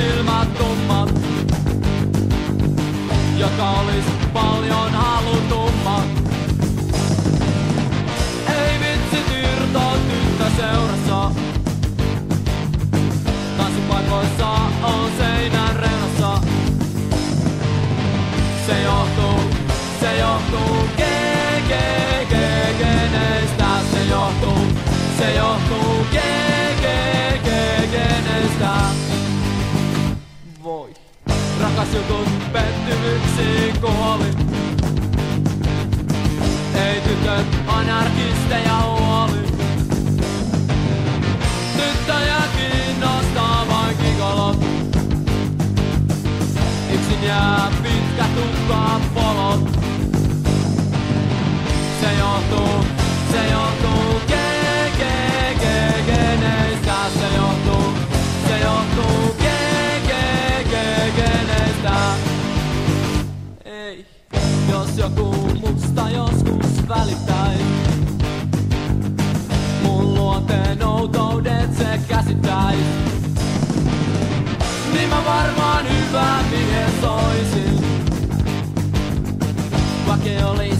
silmät tummat, joka olis paljon halutummat. Ei vitsi, Tyrto on tyttö seurassa. Tanssipaikoissa on seinän rennossa. Se johtuu, se johtuu, ge, ge, ge, geneistä. Se johtuu, se johtuu, ge, Rakas jutut pettymyksiin kuoli. Ei tytöt anarkisteja huoli. Tyttöjä kiinnostaa vain kikolot. Yksin jää pitkä tukka polot. Jos joku musta joskus välittäis. Mun luonteen outoudet se käsittäis. Niin mä varmaan hyvä mies oisin. Vaikka oli sauiksen läpi mitta